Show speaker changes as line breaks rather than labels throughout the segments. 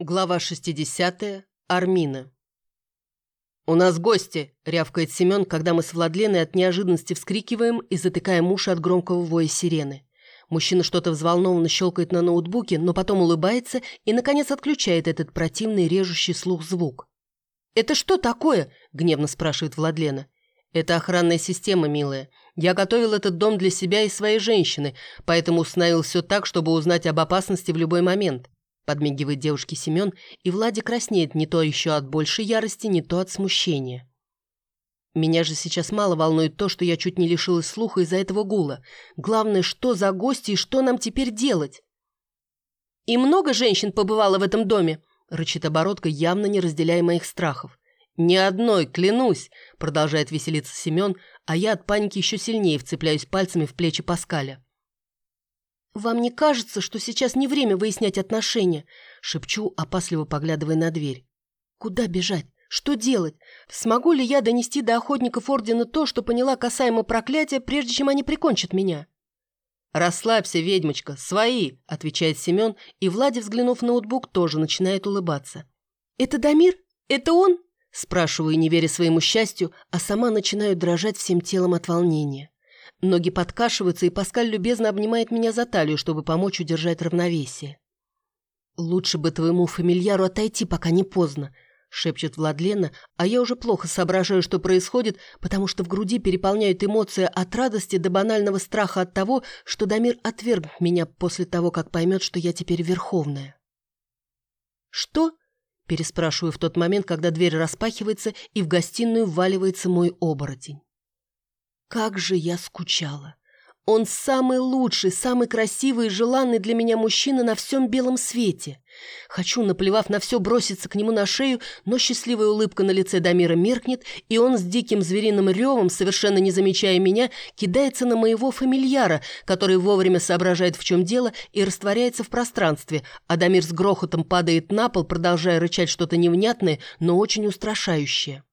Глава 60. Армина. «У нас гости!» – рявкает Семен, когда мы с Владленой от неожиданности вскрикиваем и затыкаем уши от громкого воя сирены. Мужчина что-то взволнованно щелкает на ноутбуке, но потом улыбается и, наконец, отключает этот противный режущий слух звук. «Это что такое?» – гневно спрашивает Владлена. «Это охранная система, милая. Я готовил этот дом для себя и своей женщины, поэтому установил все так, чтобы узнать об опасности в любой момент. Подмигивает девушке Семен, и Влади краснеет не то еще от большей ярости, не то от смущения. Меня же сейчас мало волнует то, что я чуть не лишилась слуха из-за этого гула. Главное, что за гости и что нам теперь делать? «И много женщин побывало в этом доме?» — рычит оборотка, явно не разделяя моих страхов. «Ни одной, клянусь!» — продолжает веселиться Семен, а я от паники еще сильнее вцепляюсь пальцами в плечи Паскаля. «Вам не кажется, что сейчас не время выяснять отношения?» Шепчу, опасливо поглядывая на дверь. «Куда бежать? Что делать? Смогу ли я донести до охотников Ордена то, что поняла касаемо проклятия, прежде чем они прикончат меня?» «Расслабься, ведьмочка, свои!» – отвечает Семен, и Влади, взглянув на ноутбук, тоже начинает улыбаться.
«Это Дамир? Это он?»
– спрашиваю, не веря своему счастью, а сама начинаю дрожать всем телом от волнения. Ноги подкашиваются, и Паскаль любезно обнимает меня за талию, чтобы помочь удержать равновесие. «Лучше бы твоему фамильяру отойти, пока не поздно», — шепчет Владлена, а я уже плохо соображаю, что происходит, потому что в груди переполняют эмоции от радости до банального страха от того, что Дамир отвергнет меня после того, как поймет, что я теперь верховная. «Что?» — переспрашиваю в тот момент, когда дверь распахивается, и в гостиную вваливается мой оборотень. Как же я скучала. Он самый лучший, самый красивый и желанный для меня мужчина на всем белом свете. Хочу, наплевав на все, броситься к нему на шею, но счастливая улыбка на лице Дамира меркнет, и он с диким звериным ревом, совершенно не замечая меня, кидается на моего фамильяра, который вовремя соображает, в чем дело, и растворяется в пространстве, а Дамир с грохотом падает на пол, продолжая рычать что-то невнятное, но очень устрашающее.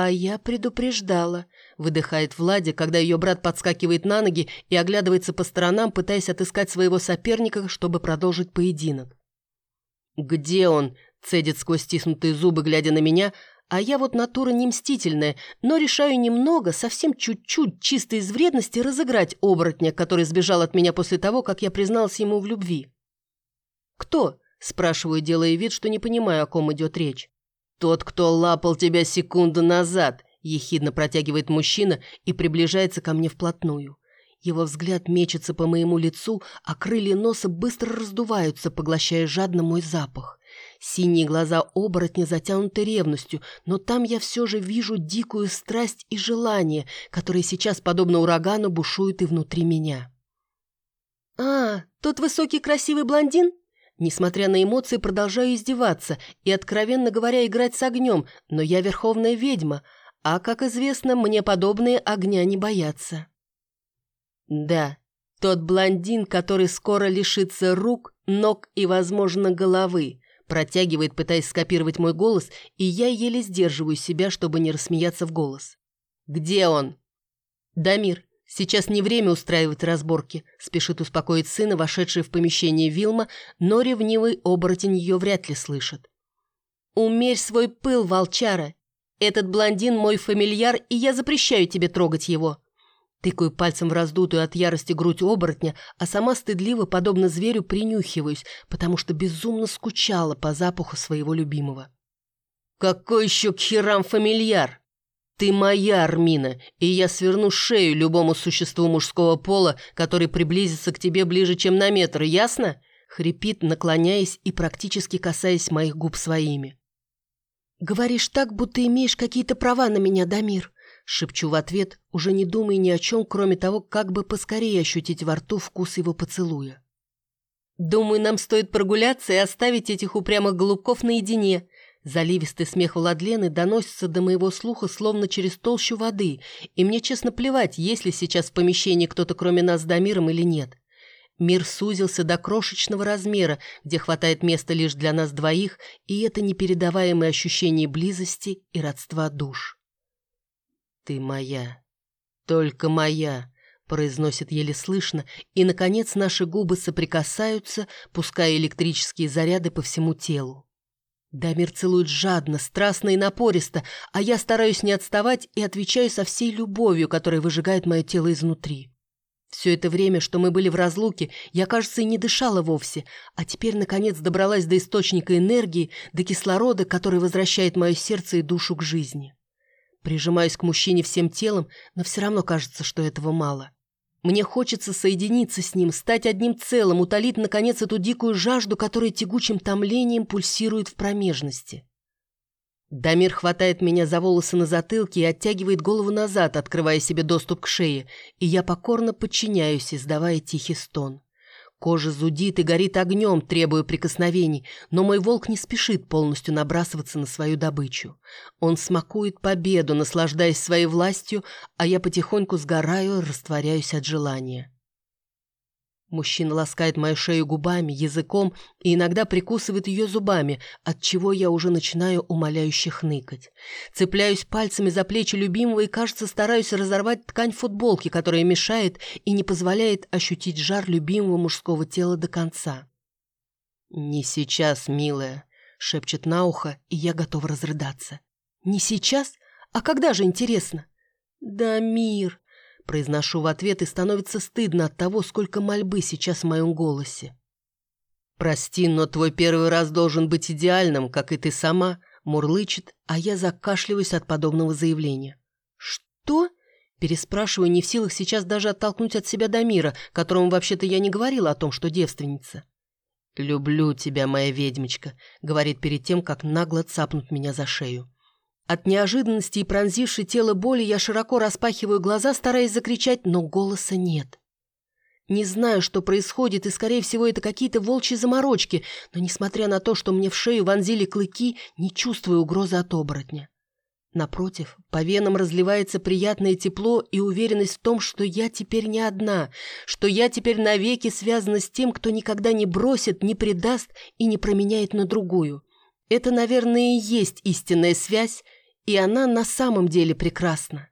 А я предупреждала – выдыхает Влади, когда ее брат подскакивает на ноги и оглядывается по сторонам, пытаясь отыскать своего соперника, чтобы продолжить поединок. «Где он?» – цедит сквозь стиснутые зубы, глядя на меня, а я вот натура не мстительная, но решаю немного, совсем чуть-чуть, чисто из вредности, разыграть оборотня, который сбежал от меня после того, как я призналась ему в любви. «Кто?» – спрашиваю, делая вид, что не понимаю, о ком идет речь. «Тот, кто лапал тебя секунду назад», Ехидно протягивает мужчина и приближается ко мне вплотную. Его взгляд мечется по моему лицу, а крылья носа быстро раздуваются, поглощая жадно мой запах. Синие глаза оборотня затянуты ревностью, но там я все же вижу дикую страсть и желание, которые сейчас, подобно урагану, бушуют и внутри меня.
«А, тот высокий красивый блондин?»
Несмотря на эмоции, продолжаю издеваться и, откровенно говоря, играть с огнем, но я верховная ведьма — а, как известно, мне подобные огня не боятся. Да, тот блондин, который скоро лишится рук, ног и, возможно, головы, протягивает, пытаясь скопировать мой голос, и я еле сдерживаю себя, чтобы не рассмеяться в голос. «Где он?» «Дамир, сейчас не время устраивать разборки», спешит успокоить сына, вошедший в помещение Вилма, но ревнивый оборотень ее вряд ли слышит. «Умерь свой пыл, волчара, этот блондин мой фамильяр, и я запрещаю тебе трогать его». Тыкаю пальцем в раздутую от ярости грудь оборотня, а сама стыдливо, подобно зверю, принюхиваюсь, потому что безумно скучала по запаху своего любимого. «Какой еще к херам фамильяр? Ты моя, Армина, и я сверну шею любому существу мужского пола, который приблизится к тебе ближе, чем на метр, ясно?» Хрипит, наклоняясь и практически касаясь моих губ своими.
«Говоришь так, будто имеешь какие-то права на меня, Дамир», — шепчу в ответ, уже не думая ни о чем, кроме того, как бы поскорее ощутить во рту вкус его поцелуя.
«Думаю, нам стоит прогуляться и оставить этих упрямых голубков наедине», Заливистый смех Владлены доносится до моего слуха словно через толщу воды, и мне честно плевать, есть ли сейчас в помещении кто-то кроме нас с Дамиром или нет. Мир сузился до крошечного размера, где хватает места лишь для нас двоих, и это непередаваемое ощущение близости и родства душ. «Ты моя, только моя», произносит еле слышно, и, наконец, наши губы соприкасаются, пуская электрические заряды по всему телу. Дамир целует жадно, страстно и напористо, а я стараюсь не отставать и отвечаю со всей любовью, которая выжигает мое тело изнутри. Все это время, что мы были в разлуке, я, кажется, и не дышала вовсе, а теперь, наконец, добралась до источника энергии, до кислорода, который возвращает мое сердце и душу к жизни. Прижимаюсь к мужчине всем телом, но все равно кажется, что этого мало. Мне хочется соединиться с ним, стать одним целым, утолить, наконец, эту дикую жажду, которая тягучим томлением пульсирует в промежности. Дамир хватает меня за волосы на затылке и оттягивает голову назад, открывая себе доступ к шее, и я покорно подчиняюсь, издавая тихий стон. Кожа зудит и горит огнем, требуя прикосновений, но мой волк не спешит полностью набрасываться на свою добычу. Он смакует победу, наслаждаясь своей властью, а я потихоньку сгораю, растворяюсь от желания. Мужчина ласкает мою шею губами, языком и иногда прикусывает ее зубами, от чего я уже начинаю умоляюще хныкать. Цепляюсь пальцами за плечи любимого и, кажется, стараюсь разорвать ткань футболки, которая мешает и не позволяет ощутить жар любимого мужского тела до конца. «Не сейчас, милая», — шепчет на ухо, и я готов разрыдаться. «Не сейчас? А когда же, интересно?» «Да, мир!» Произношу в ответ и становится стыдно от того, сколько мольбы сейчас в моем голосе. «Прости, но твой первый раз должен быть идеальным, как и ты сама», мурлычет, а я закашливаюсь от подобного заявления. «Что?» Переспрашиваю, не в силах сейчас даже оттолкнуть от себя Дамира, которому вообще-то я не говорила о том, что девственница. «Люблю тебя, моя ведьмочка», — говорит перед тем, как нагло цапнут меня за шею. От неожиданности и пронзившей тело боли я широко распахиваю глаза, стараясь закричать, но голоса нет. Не знаю, что происходит, и, скорее всего, это какие-то волчьи заморочки, но, несмотря на то, что мне в шею вонзили клыки, не чувствую угрозы от оборотня. Напротив, по венам разливается приятное тепло и уверенность в том, что я теперь не одна, что я теперь навеки связана с тем, кто никогда не бросит, не предаст и не променяет на другую. Это, наверное, и есть истинная связь, и она на самом деле прекрасна.